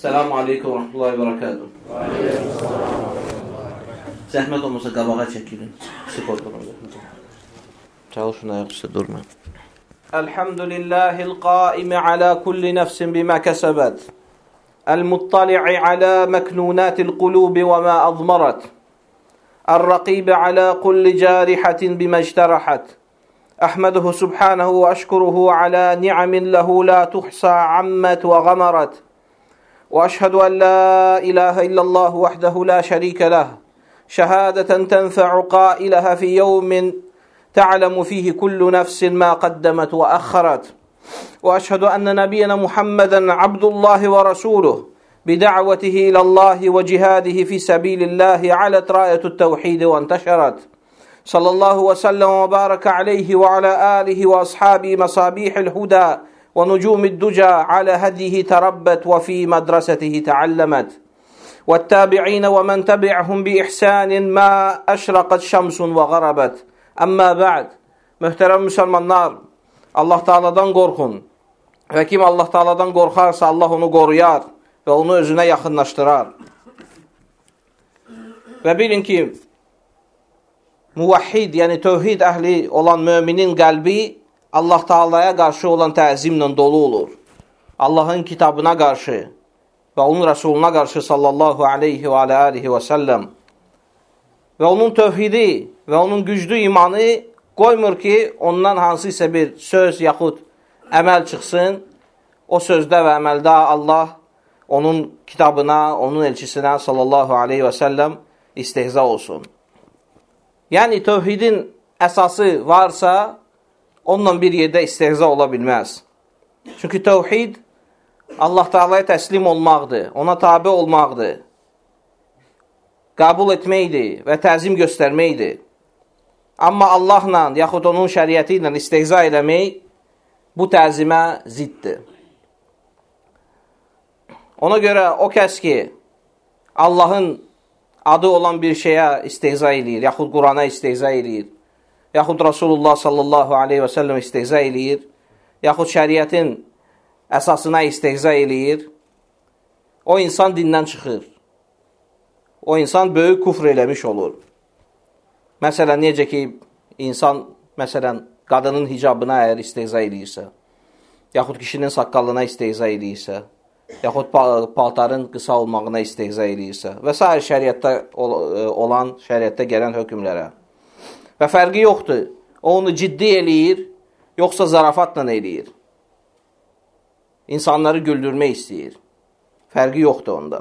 السلام عليكم ورحمة الله وبركاته. زحمة مسقبغة شكلا سكوتر تعالوا شنو يقصد دورنا. الحمد لله القائم على كل نفس بما كسبت المطلع على مكنونات القلوب وما أضمرت الرقيب على كل جارحة بما اجترحت. أحمده سبحانه وأشكره على نعم له لا تحصى عمت وغمرت. وأشهد أن لا إله إلا الله وحده لا شريك له. شهادة تنفع قائلها في يوم تعلم فيه كل نفس ما قدمت وأخرت. وأشهد أن نبينا محمدا عبد الله ورسوله بدعوته إلى الله وجهاده في سبيل الله علت راية التوحيد وانتشرت. صلى الله وسلم وبارك عليه وعلى آله وأصحابه مصابيح الهدى ونجوم الدجى على هديه تربت وفي مدرسته تعلمت والتابعين ومن تبعهم بإحسان ما أشرقت شمس وغربت أما بعد Möhtərəm müsəlmanlar, Allah Taala'dan qorxun. Və kim Allah Taala'dan qorxarsa, Allah onu qoruyar və onu özünə yaxınlaşdırar. Və bilin ki, muvahhid, yəni tövhid əhli olan möminin qəlbi Allah Taala'ya qarşı olan təzimlə dolu olur. Allahın kitabına qarşı və onun rəsuluna qarşı sallallahu aleyhi və aleyhi və səlləm və onun tövhidi və onun güclü imanı qoymur ki, ondan hansısa bir söz yaxud əməl çıxsın, o sözdə və əməldə Allah onun kitabına, onun elçisinə sallallahu aleyhi və səlləm istehza olsun. Yəni, tövhidin əsası varsa, onunla bir yerdə istehza ola bilməz. Çünki tövhid Allah Taala'ya təslim olmaqdır, ona tabe olmaqdır, qəbul etməkdir və təzim göstərməkdir. Amma Allahla, yaxud onun şəriəti ilə istehza eləmək bu təzimə ziddir. Ona görə o kəs ki, Allahın adı olan bir şeyə istehza eləyir, yaxud Qurana istehza eləyir, yaxud Rasulullah sallallahu aleyhi və səlləm istehza eləyir, yaxud şəriətin əsasına istehza eləyir, o insan dindən çıxır. O insan böyük kufr eləmiş olur. Məsələn, necə ki, insan, məsələn, qadının hicabına əgər istehza eləyirsə, yaxud kişinin saqqalına istehza eləyirsə, yaxud paltarın qısa olmağına istehza eləyirsə və s. şəriətdə e, olan, şəriətdə gələn hökmlərə. Və fərqi yoxdur. O onu ciddi eləyir, yoxsa zarafatla eləyir. İnsanları güldürmək istəyir. Fərqi yoxdur onda.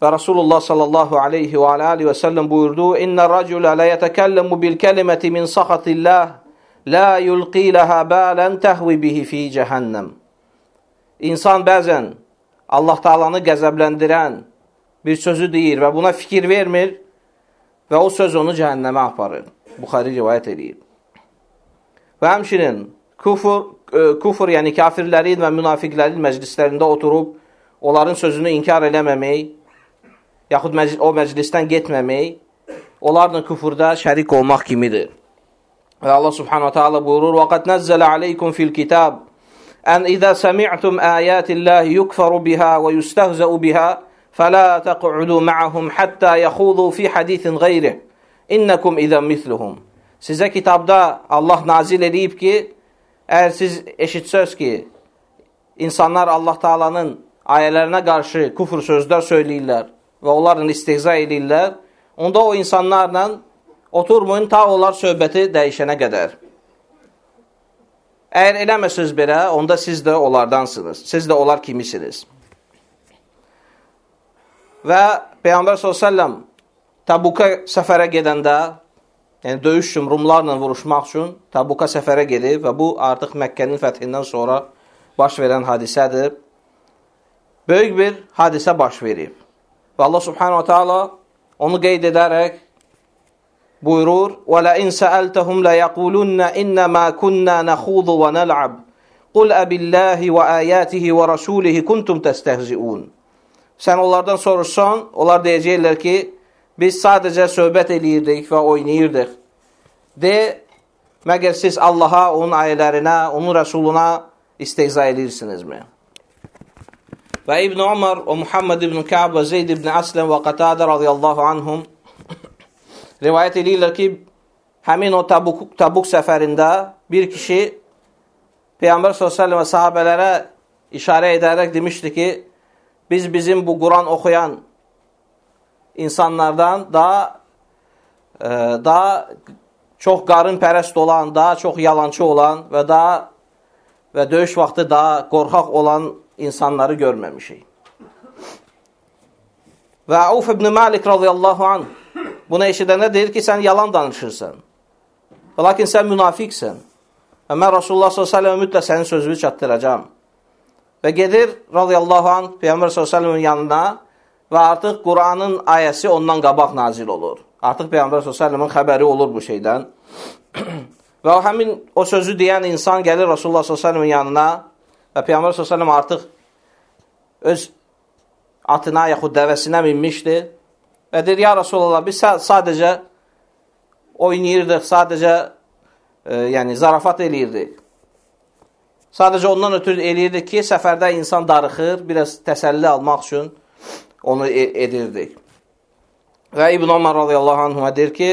Və Rasulullah sallallahu aleyhi və aleyhi və səlləm buyurdu, İnnə rəculə lə yətəkəlləmu bil kəliməti min saxatilləh, lə yulqi ləhə bələn təhvi bihi fi cəhənnəm. İnsan bəzən Allah Taalanı qəzəbləndirən bir sözü deyir və buna fikir vermir və o söz onu cəhənnəmə aparır. Buxari rivayət edib. Və həmçinin kufur, e, kufur yəni kafirlərin və münafiqlərin məclislərində oturub onların sözünü inkar eləməmək, yaxud məclis, o məclisdən getməmək, onlarla küfürdə şərik olmaq kimidir. Və Allah subhanahu taala buyurur: "Və qad nazzala aleykum fil kitab an idza sami'tum ayatillahi yukfaru biha və yustehza'u biha fala taq'udu ma'ahum hatta yakhudu fi hadisin ghayrih." İnnekum idən mithluhum. Sizə kitabda Allah nazil edib ki, əgər siz eşitsəz ki, insanlar Allah Taalanın ayələrinə qarşı kufur sözlər söyləyirlər və onlarla istehza edirlər, onda o insanlarla oturmayın ta onlar söhbəti dəyişənə qədər. Əgər eləməsiniz belə, onda siz də onlardansınız. Siz də onlar kimisiniz. Və Peyğəmbər s.ə.v Təbuka səfərə gedəndə, yəni döyüş üçün, Rumlarla vuruşmaq üçün Təbuka səfərə gedib və bu artıq Məkkənin fəthindən sonra baş verən hadisədir. Böyük bir hadisə baş verib. Və Allah subhanahu ta'ala onu qeyd edərək buyurur: "Və la in sa'altahum la yaqulunna innama kunna nakhudu və nal'ab. Qul abillahi və ayatihi və rasulihi kuntum testehzi'un." Sən onlardan soruşsan, onlar deyəcəklər ki, Biz sadəcə söhbət eləyirdik və oynayırdıq. De, məgər siz Allaha, onun ayələrinə, onun rəsuluna istehza edirsinizmi? Və İbn Umar və Muhammed ibn Ka'b və Zeyd ibn Asləm və Qatadə radiyallahu anhum rivayət edirlər ki, həmin o Tabuk, Tabuk səfərində bir kişi Peyğəmbər s.ə.v və sahabələrə işarə edərək demişdi ki, biz bizim bu Quran oxuyan insanlardan daha e, daha çox qarın pərəst olan, daha çox yalançı olan və daha və döyüş vaxtı daha qorxaq olan insanları görməmişik. Və Avf ibn Malik radiyallahu anh buna eşidəndə deyir ki, sən yalan danışırsan. Lakin sən münafiqsən. Və mən Rasulullah s.ə.v mütləq sənin sözünü çatdıracam. Və gedir radiyallahu anh Peyğəmbər s.ə.v-in yanına və artıq Quranın ayəsi ondan qabaq nazil olur. Artıq Peyğəmbər s.ə.v-in xəbəri olur bu şeydən. və o həmin o sözü deyən insan gəlir Rasulullah s.ə.v-in yanına Və Peyğəmbər s.ə.v artıq öz atına yaxud dəvəsinə minmişdi və deyir, ya Rasulallah, biz sadəcə oynayırdıq, sadəcə e, yəni zarafat eləyirdik. Sadəcə ondan ötürü eləyirdik ki, səfərdə insan darıxır, biraz təsəlli almaq üçün onu e edirdik. Və İbn Ömər radiyallahu anhuma deyir ki,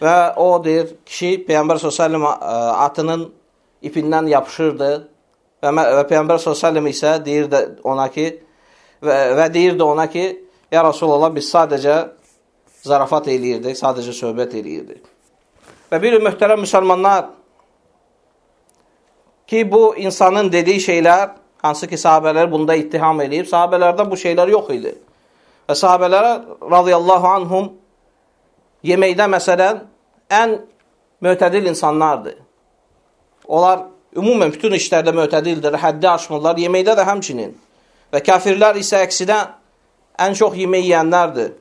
və o deyir, kişi Peyğəmbər s.ə.v atının ipindən yapışırdı Və, və Peyğəmbər s.ə.v isə deyirdi ona ki, və, və deyirdi ona ki, ya Rasulallah biz sadəcə zarafat eləyirdik, sadəcə söhbət eləyirdik. Və bir möhtərəm müsəlmanlar ki, bu insanın dediyi şeylər, hansı ki, sahabələr bunda ittiham eləyib, sahabələrdə bu şeylər yox idi. Və sahabələrə radiyallahu anhum yeməkdə məsələn ən mötədil insanlardır. Onlar ümumən bütün işlərdə mötədildir, həddi aşmırlar, yeməkdə də həmçinin. Və kafirlər isə əksinə ən çox yemək yeyənlərdir.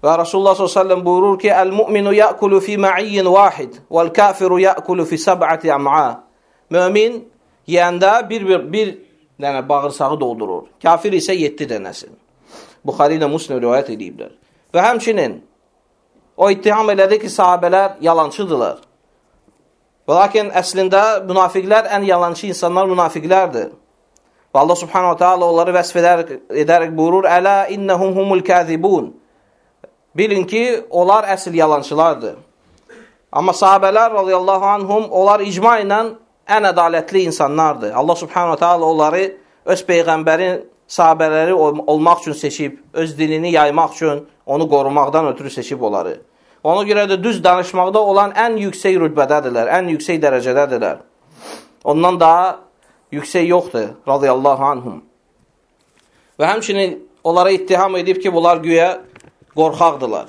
Və Rasulullah s.ə.v buyurur ki, Əl-mu'minu yəqulu fi ma'iyyin vahid, vəl-kafiru yəqulu fi səb'əti əm'a. Mömin yeyəndə bir, bir, bir dənə bağırsağı doldurur. Kafir isə 7 dənəsin. Buxari ilə Muslim rivayət ediblər. Və həmçinin o ittiham elədi ki, sahabələr yalancıdırlar. Və lakin əslində münafiqlər ən yalançı insanlar münafiqlərdir. Və Allah subhanahu ta'ala onları vəsf edərək, edərək buyurur, Ələ innəhum humul kəzibun. Bilin ki, onlar əsl yalançılardır. Amma sahabələr radiyallahu anhum, onlar icma ilə ən ədalətli insanlardır. Allah subhanahu wa ta'ala onları öz Peyğəmbərin sahabələri olmaq üçün seçib, öz dinini yaymaq üçün onu qorumaqdan ötürü seçib onları. Ona görə də düz danışmaqda olan ən yüksək rütbədədirlər, ən yüksək dərəcədədirlər. Ondan daha yüksək yoxdur, radiyallahu anhum. Və həmçinin onlara ittiham edib ki, bunlar güya qorxaqdırlar.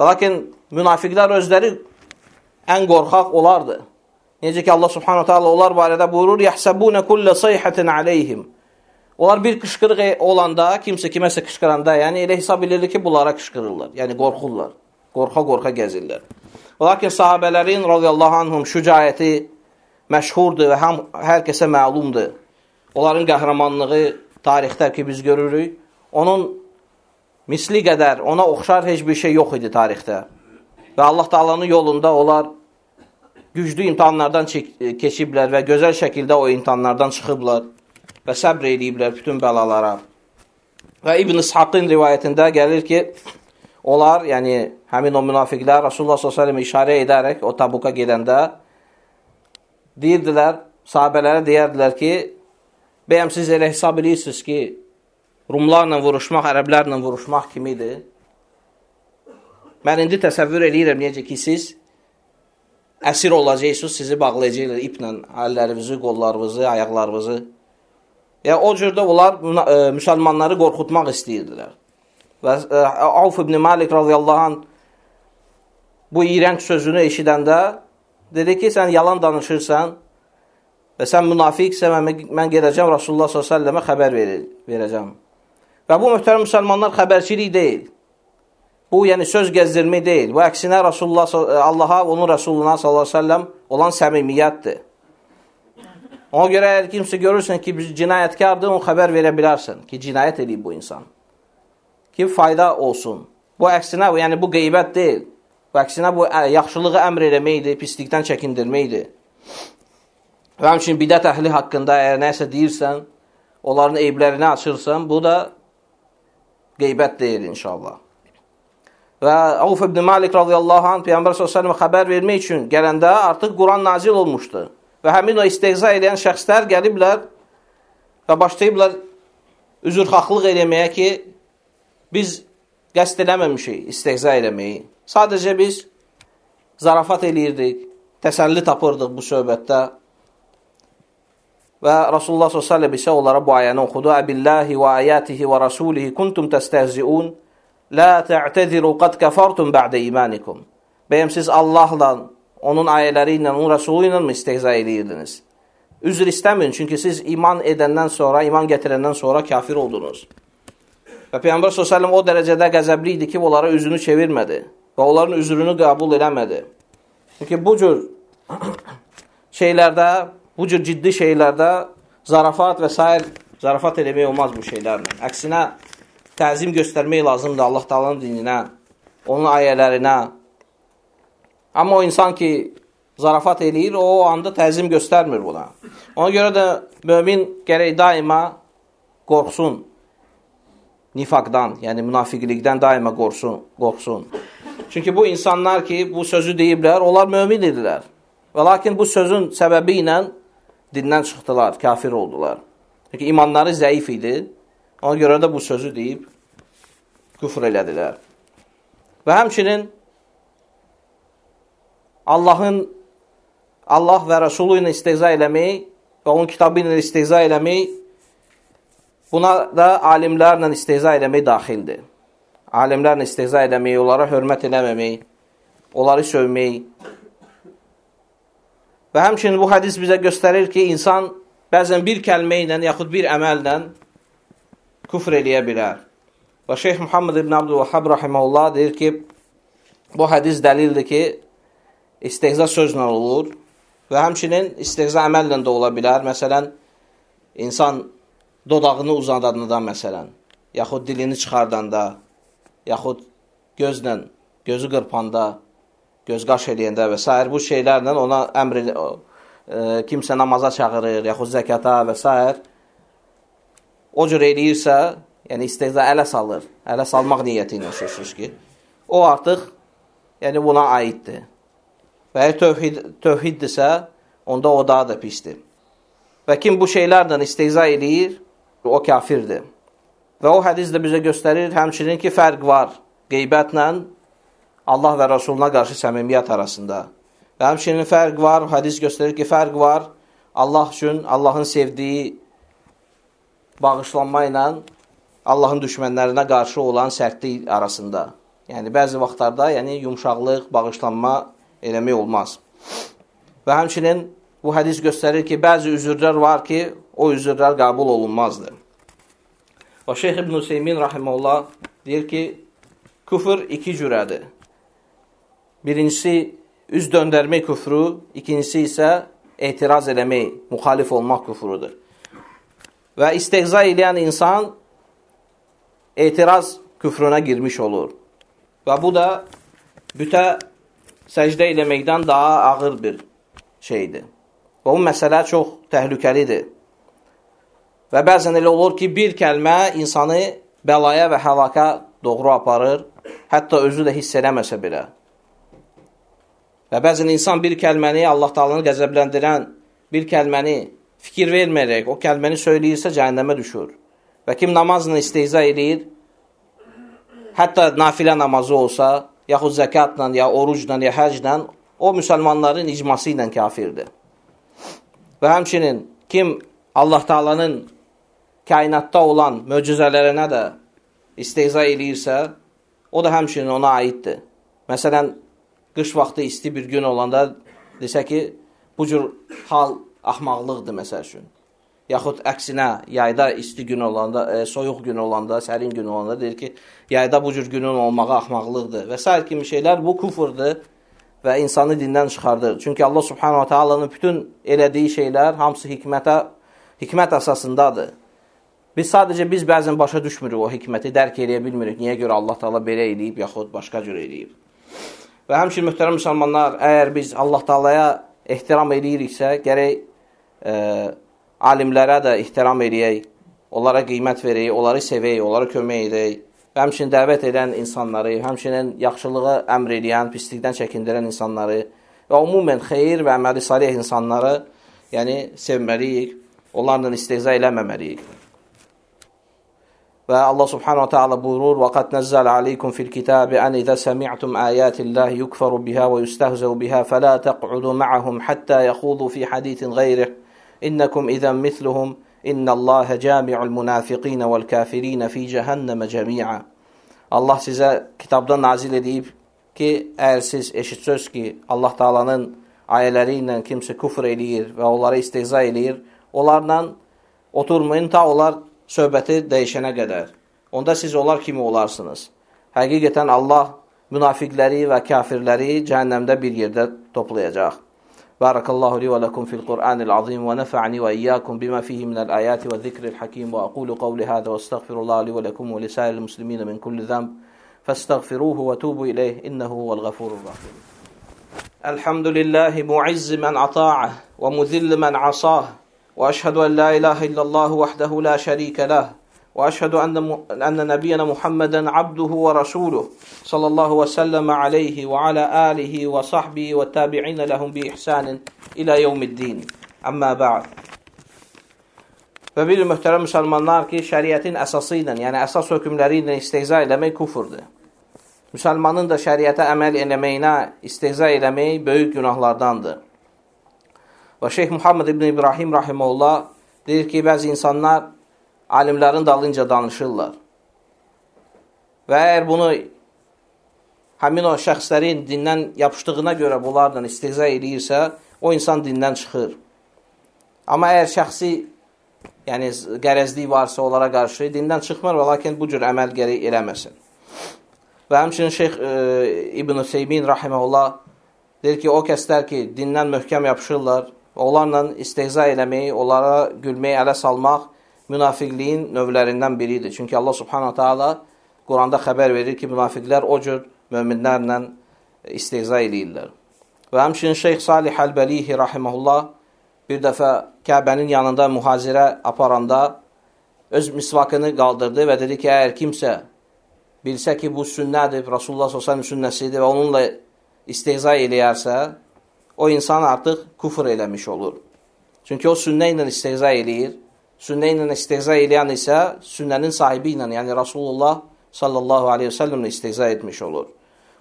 Lakin münafiqlər özləri ən qorxaq olardı. Necə ki, Allah subhanahu ta'ala onlar barədə buyurur, Yəhsəbunə kullə sayhətin aleyhim. Onlar bir qışqırıq olanda, kimsə kiməsə qışqıranda, yəni elə hesab edirlər ki, bunlara qışqırırlar, yəni qorxurlar. Qorxa-qorxa gəzirlər. Lakin sahabələrin radiyallahu anhum şücayəti məşhurdur və həm, hər kəsə məlumdur. Onların qəhrəmanlığı tarixdə ki, biz görürük. Onun misli qədər, ona oxşar heç bir şey yox idi tarixdə. Və Allah Taalanın yolunda onlar güclü imtihanlardan keçiblər və gözəl şəkildə o imtihanlardan çıxıblar və səbr ediblər bütün bəlalara. Və İbn İshaqın rivayətində gəlir ki, onlar, yəni həmin o münafiqlər Rasulullah s.ə.v işarə edərək o tabuka gedəndə deyirdilər, sahabələrə deyərdilər ki, bəyəm siz elə hesab edirsiniz ki, Rumlarla vuruşmaq, ərəblərlə vuruşmaq kimidir. Mən indi təsəvvür edirəm necə ki, siz əsir olacaqsınız, sizi bağlayacaqlar iplə əllərinizi, qollarınızı, ayaqlarınızı. Yəni, o cürdə onlar e, müsəlmanları qorxutmaq istəyirdilər. Və e, Avf ibn Malik radiyallahu anh bu iğrənc sözünü eşidəndə dedi ki, sən yalan danışırsan və sən münafiqsən, mən, mən gedəcəm Rasulullah s.ə.və xəbər verir, verəcəm. Və bu möhtərəm müsəlmanlar xəbərçilik deyil. Bu, yəni söz gəzdirmək deyil. Bu, əksinə Rasulullah, Allaha, onun Rasuluna s.ə.v olan səmimiyyətdir. Ona görə, əgər kimsə görürsən ki, biz cinayətkardır, onu xəbər verə bilərsən ki, cinayət edib bu insan. Ki, fayda olsun. Bu, əksinə, yəni bu qeybət deyil. Və əksinə bu yaxşılığı əmr eləməkdir, pislikdən çəkindirməkdir. Və həmçinin bidət əhli haqqında əgər nəsə deyirsən, onların eyblərini açırsan, bu da qeybət deyil inşallah. Və Avf ibn Malik radiyallahu anh Peyğəmbər s.ə.və xəbər vermək üçün gələndə artıq Quran nazil olmuşdu. Və həmin o istehza edən şəxslər gəliblər və başlayıblar üzrxahlıq eləməyə ki, biz qəst eləməmişik istehza eləməyi. Sadəcə biz zarafat eləyirdik, təsəlli tapırdıq bu söhbətdə. Və Rasulullah s.ə.v isə onlara bu ayəni oxudu. Əbillahi və ayətihi və rasulihi kuntum təstəhziun La ta'təziru qad kafartum ba'də imanikum. Bəyəm siz Allahla, onun ayələri ilə, onun rəsulu ilə mi istehza edirdiniz? Üzr istəməyin, çünki siz iman edəndən sonra, iman gətirəndən sonra kafir oldunuz. Və Peyğəmbər s.ə.v o dərəcədə qəzəbli ki, onlara üzünü çevirmədi və onların üzrünü qəbul eləmədi. Çünki bu cür şeylərdə, bu cür ciddi şeylərdə zarafat və s. zarafat eləmək olmaz bu şeylərlə. Əksinə, təzim göstərmək lazımdır Allah Taala'nın dininə, onun ayələrinə. Amma o insan ki, zarafat eləyir, o anda təzim göstərmir buna. Ona görə də mömin gərək daima qorxsun nifaqdan, yəni münafiqlikdən daima qorxsun, qorxsun. Çünki bu insanlar ki, bu sözü deyiblər, onlar mömin idilər. Və lakin bu sözün səbəbi ilə dindən çıxdılar, kafir oldular. Çünki imanları zəif idi. Ona görə də bu sözü deyib küfr elədilər. Və həmçinin Allahın Allah və Rəsulu ilə istehza eləmək və onun kitabı ilə istehza eləmək buna da alimlərlə istehza eləmək daxildir. Alimlərlə istehza eləmək, onlara hörmət eləməmək, onları sövmək. Və həmçinin bu hədis bizə göstərir ki, insan bəzən bir kəlmə ilə, yaxud bir əməllə küfr eləyə bilər. Və Şeyx Muhammed ibn Abdülvahhab rahiməhullah deyir ki, bu hədis dəlildir ki, istehza sözlə olur və həmçinin istehza əməllə də ola bilər. Məsələn, insan dodağını uzadanda məsələn, yaxud dilini çıxardanda, yaxud gözlə, gözü qırpanda, göz qaş eləyəndə və s. bu şeylərlə ona əmr e, kimsə namaza çağırır, yaxud zəkata və s. o cür eləyirsə, yəni istehza ələ salır, ələ salmaq niyyəti ilə sözsüz ki, o artıq yəni buna aiddir. Və əgər tövhid, tövhiddirsə, onda o daha da pisdir. Və kim bu şeylərlə istehza eləyir, o kafirdir. Və o hədis də bizə göstərir həmçinin ki, fərq var qeybətlə Allah və Rasuluna qarşı səmimiyyət arasında. Və həmçinin fərq var, hədis göstərir ki, fərq var Allah üçün, Allahın sevdiyi bağışlanma ilə Allahın düşmənlərinə qarşı olan sərtlik arasında. Yəni, bəzi vaxtlarda yəni, yumşaqlıq, bağışlanma eləmək olmaz. Və həmçinin bu hədis göstərir ki, bəzi üzürlər var ki, o üzürlər qəbul olunmazdır. Və Şeyx İbn Hüseymin rahiməllah deyir ki, küfür iki cürədir. Birincisi, üz döndərmək küfrü, ikincisi isə etiraz eləmək, müxalif olmaq küfrüdür. Və istehza edən insan etiraz küfrünə girmiş olur. Və bu da bütə səcdə eləməkdən daha ağır bir şeydir. Və bu məsələ çox təhlükəlidir. Və bəzən elə olur ki, bir kəlmə insanı bəlaya və həlaka doğru aparır, hətta özü də hiss eləməsə belə. Və bəzən insan bir kəlməni Allah Taala'nı qəzəbləndirən bir kəlməni fikir verməyərək o kəlməni söyləyirsə cəhənnəmə düşür. Və kim namazla istehza edir, hətta nafilə namazı olsa, yaxud zəkatla, ya orucla, ya həclə, o müsəlmanların icması ilə kafirdir. Və həmçinin kim Allah Taalanın kainatda olan möcüzələrinə də istehza eləyirsə, o da həmçinin ona aiddir. Məsələn, qış vaxtı isti bir gün olanda desə ki, bu cür hal axmaqlıqdır məsəl üçün yaxud əksinə yayda isti gün olanda, e, soyuq gün olanda, sərin gün olanda deyir ki, yayda bu cür günün olmağı axmaqlıqdır və s. kimi şeylər bu kufrdur və insanı dindən çıxardır. Çünki Allah Subhanahu wa Taala'nın bütün elədiyi şeylər hamısı hikmətə hikmət əsasındadır. Biz sadəcə biz bəzən başa düşmürük o hikməti, dərk eləyə bilmirik. Niyə görə Allah Taala belə eləyib yaxud başqa cür eləyib. Və həmçinin möhtərəm müsəlmanlar, əgər biz Allah Taalaya ehtiram eləyiriksə, gərək e, alimlərə də ehtiram eləyək onlara qiymət verək, onları sevək, onlara kömək edək. Və həmçinin dəvət edən insanları, həmçinin yaxşılığı əmr edən, pislikdən çəkindirən insanları və umumən xeyir və əməli salih insanları yəni sevməliyik, onlarla istehza eləməməliyik. Və Allah subhanahu ta'ala buyurur: "Və qad nazzala alaykum fil kitabi an idza sami'tum ayatillahi yukfaru biha və yustehzau biha fala taq'udu ma'ahum hatta yakhudu fi hadithin ghayrih innakum idzan mithluhum innallaha jami'ul munafiqin vel kafirin fi cehenneme cemi'a." Allah sizə kitabda nazil edib ki, əgər siz eşitsöz ki, Allah Taala'nın ayələri ilə kimsə küfr eləyir və onlara istehza eləyir, onlarla oturmayın ta onlar söhbəti dəyişənə qədər. Onda siz onlar kimi olarsınız. Həqiqətən Allah münafiqləri və kafirləri cəhənnəmdə bir yerdə toplayacaq. بارك الله لي ولكم في القرآن العظيم ونفعني وإياكم بما فيه من الآيات والذكر الحكيم وأقول قولي هذا واستغفر الله لي ولكم ولسائر المسلمين من كل ذنب فاستغفروه وتوبوا إليه إنه هو الغفور الرحيم. الحمد لله معز من أطاعه ومذل من عصاه وأشهد أن لا إله إلا الله وحده لا شريك له واشهد ان ان نبينا محمدا عبده ورسوله صلى الله وسلم عليه وعلى اله وصحبه والتابعين لهم باحسان الى يوم الدين اما بعد Və bir möhtərəm müsəlmanlar ki, şəriətin əsası ilə, yəni əsas hökmləri ilə istehza eləmək kufurdur. Müsəlmanın da şəriətə əməl eləməyinə istehza eləmək böyük günahlardandır. Və Şeyx Muhammed ibn İbrahim rahimehullah deyir ki, bəzi insanlar alimlərin dalınca danışırlar. Və əgər bunu həmin o şəxslərin dindən yapışdığına görə bunlarla istihza edirsə, o insan dindən çıxır. Amma əgər şəxsi yəni qərəzlik varsa onlara qarşı dindən çıxmır və lakin bu cür əməl gərək eləməsin. Və həmçinin Şeyx e, İbn Hüseymin rahimehullah deyir ki, o kəslər ki, dindən möhkəm yapışırlar, onlarla istehza eləmək, onlara gülmək, ələ salmaq münafiqliyin növlərindən biridir. Çünki Allah subhanahu ta'ala Quranda xəbər verir ki, münafiqlər o cür möminlərlə istehza eləyirlər. Və həmçinin Şeyx Salih Əlbəlihi rahiməhullah bir dəfə Kəbənin yanında mühazirə aparanda öz misvakını qaldırdı və dedi ki, əgər kimsə bilsə ki, bu sünnədir, Rasulullah s.ə.v sünnəsidir və onunla istehza eləyərsə, o insan artıq kufr eləmiş olur. Çünki o sünnə ilə istehza eləyir. Sünnə ilə istehza eləyən isə sünnənin sahibi ilə, yəni Rasulullah sallallahu aleyhi və səlləmlə istehza etmiş olur.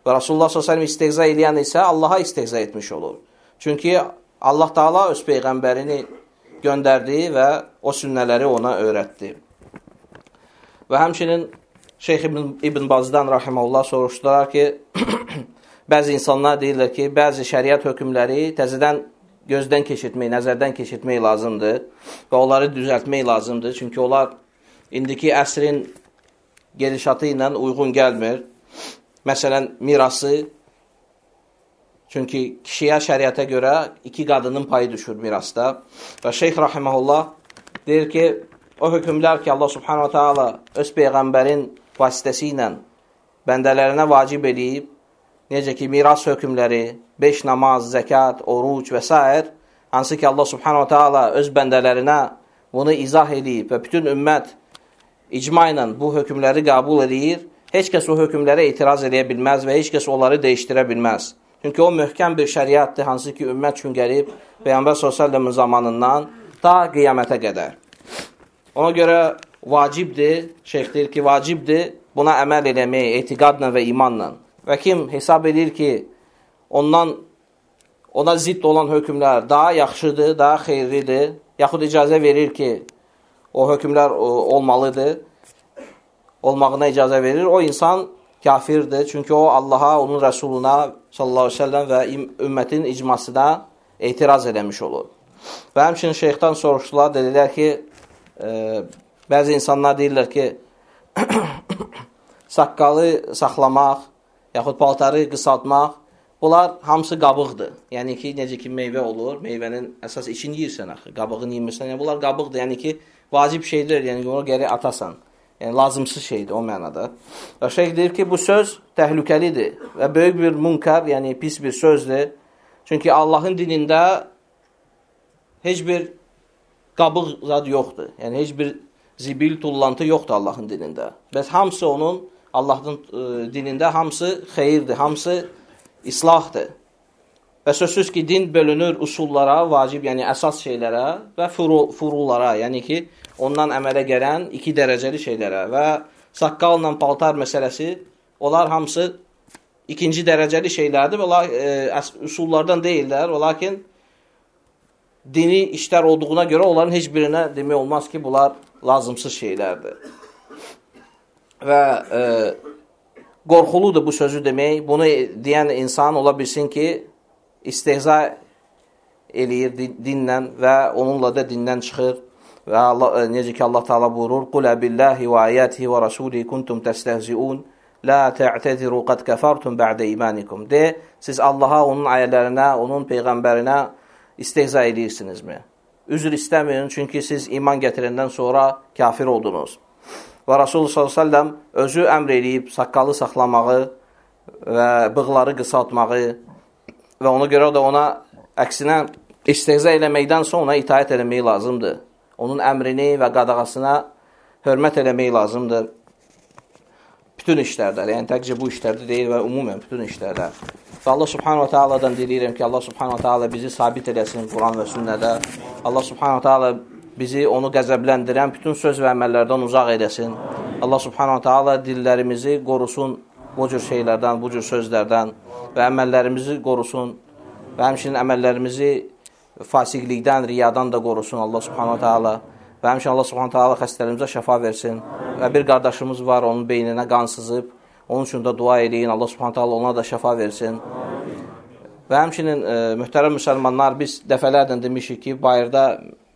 Və Rasulullah sallallahu aleyhi və istehza eləyən isə Allaha istehza etmiş olur. Çünki Allah Taala öz peyğəmbərini göndərdi və o sünnələri ona öyrətdi. Və həmçinin Şeyx İbn, İbn Bazdan rahimehullah soruşdular ki, Bəzi insanlar deyirlər ki, bəzi şəriət hökmləri təzədən gözdən keçirtmək, nəzərdən keçirtmək lazımdır və onları düzəltmək lazımdır. Çünki onlar indiki əsrin gedişatı ilə uyğun gəlmir. Məsələn, mirası, çünki kişiyə şəriətə görə iki qadının payı düşür mirasda. Və Şeyx Rahiməhullah deyir ki, o hökmlər ki, Allah Subhanahu Taala öz Peyğəmbərin vasitəsi ilə bəndələrinə vacib edib, necə ki, miras hökmləri, beş namaz, zəkat, oruc və s. hansı ki, Allah subhanahu ta'ala öz bəndələrinə bunu izah edib və bütün ümmət icma ilə bu hökmləri qəbul edir, heç kəs o hökmlərə etiraz edə bilməz və heç kəs onları dəyişdirə bilməz. Çünki o möhkəm bir şəriətdir, hansı ki, ümmət üçün gəlib Peyyambər s.ə.v-in zamanından ta qiyamətə qədər. Ona görə vacibdir, şeyx deyir ki, vacibdir buna əməl eləmək etiqadla və imanla. Və kim hesab edir ki, ondan ona zidd olan hökmlər daha yaxşıdır, daha xeyirlidir, yaxud icazə verir ki, o hökmlər olmalıdır, olmağına icazə verir, o insan kafirdir. Çünki o Allaha, onun Rəsuluna sallallahu aleyhi ve sellem və ümmətin icmasına etiraz eləmiş olur. Və həmçinin şeyxdən soruşdular, dedilər ki, e, bəzi insanlar deyirlər ki, saqqalı saxlamaq, yaxud paltarı qısaltmaq, bunlar hamısı qabıqdır. Yəni ki, necə ki, meyvə olur, meyvənin əsas içini yiyirsən axı, qabığını yemirsən, yəni bunlar qabıqdır, yəni ki, vacib şeydir, yəni onu geri atasan. Yəni lazımsız şeydir o mənada. Və şeyh deyir ki, bu söz təhlükəlidir və böyük bir munkar, yəni pis bir sözdür. Çünki Allahın dinində heç bir qabıq zad yoxdur. Yəni heç bir zibil, tullantı yoxdur Allahın dinində. Bəs hamısı onun Allahın ə, dinində hamısı xeyirdir, hamısı islahdır. Və sözsüz ki, din bölünür usullara, vacib, yəni əsas şeylərə və furu, furulara, yəni ki, ondan əmələ gələn iki dərəcəli şeylərə və saqqalla paltar məsələsi, onlar hamısı ikinci dərəcəli şeylərdir onlar e, usullardan deyirlər, lakin dini işlər olduğuna görə onların heç birinə demək olmaz ki, bunlar lazımsız şeylərdir. Və e, qorxuludur bu sözü demək. Bunu deyən insan ola bilsin ki, istehza eləyir dinlə və onunla da dindən çıxır. Və Allah, e, necə ki Allah Taala buyurur: "Qul billahi və ayatihi və rasulihi kuntum testehziun." La ta'tadiru qad kafartum ba'da imanikum. De, siz Allaha, onun ayələrinə, onun peyğəmbərinə istehza edirsinizmi? Üzr istəməyin, çünki siz iman gətirəndən sonra kafir oldunuz. Və Rasulullah s.ə.v özü əmr eləyib saqqalı saxlamağı və bığları qısaltmağı və ona görə də ona əksinə istehza eləməkdən sonra itaət eləmək lazımdır. Onun əmrini və qadağasına hörmət eləmək lazımdır bütün işlərdə, yəni təkcə bu işlərdə deyil və ümumən bütün işlərdə. Və Allah subhanahu wa ta'aladan diləyirəm ki, Allah subhanahu ta'ala bizi sabit eləsin Quran və sünnədə. Allah subhanahu ta'ala bizi onu qəzəbləndirən bütün söz və əməllərdən uzaq eləsin. Allah subhanahu ta'ala dillərimizi qorusun bu cür şeylərdən, bu cür sözlərdən və əməllərimizi qorusun və həmçinin əməllərimizi fasiqlikdən, riyadan da qorusun Allah subhanahu ta'ala. Və həmçinin Allah subhanət hala xəstələrimizə şəfa versin. Və bir qardaşımız var, onun beyninə qan sızıb. Onun üçün də dua eləyin. Allah subhanət hala ona da şəfa versin. Və həmçinin e, mühtərəm müsəlmanlar, biz dəfələrlə demişik ki, bayırda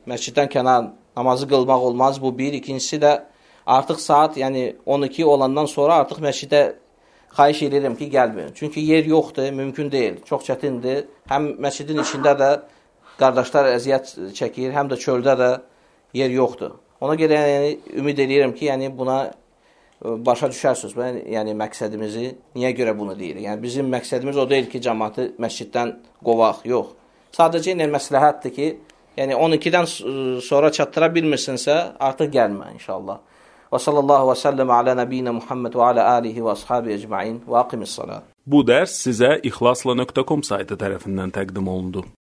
məsciddən kənar namazı qılmaq olmaz. Bu bir. İkincisi də artıq saat, yəni 12 olandan sonra artıq məscidə xahiş edirəm ki, gəlməyin. Çünki yer yoxdur, mümkün deyil, çox çətindir. Həm məscidin içində də qardaşlar əziyyət çəkir, həm də çöldə də yer yoxdur. Ona görə yəni, ümid edirəm ki, yəni buna e, başa düşərsiniz. Ben, yəni məqsədimizi niyə görə bunu deyirik? Yəni bizim məqsədimiz o deyil ki, cəmaatı məsciddən qovaq, yox. Sadəcə yəni məsləhətdir ki, yəni 12-dən sonra çatdıra bilmirsinsə, artıq gəlmə inşallah. Və sallallahu və səlləm alə nəbiyyinə Muhammed və alə alihi və ashabi ecmain və aqimis salat. Bu dərs sizə ixlasla.com saytı tərəfindən təqdim olundu.